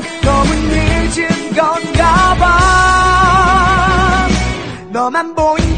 가끔은 잊은 건가 봐. 너만 보이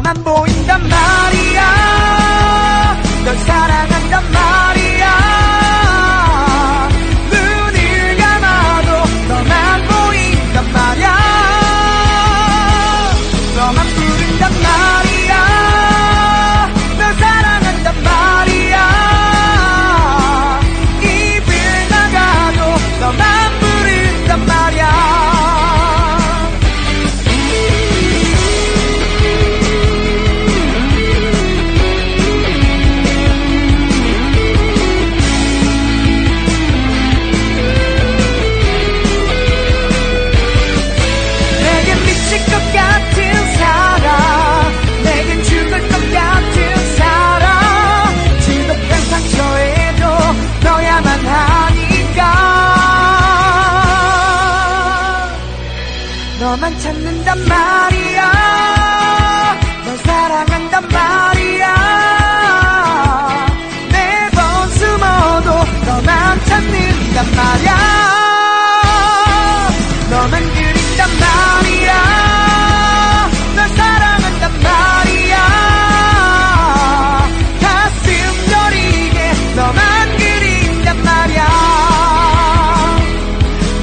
너만 보인단 말이야. 너만 찾는단 말이야. 널 사랑한단 말이야. 매번 숨어도 너만 찾는단 말이야. 너만 그린단 말이야. 널 사랑한단 말이야. 가슴 여리게 너만 그린단 말이야.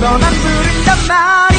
너만 부른단 말이야.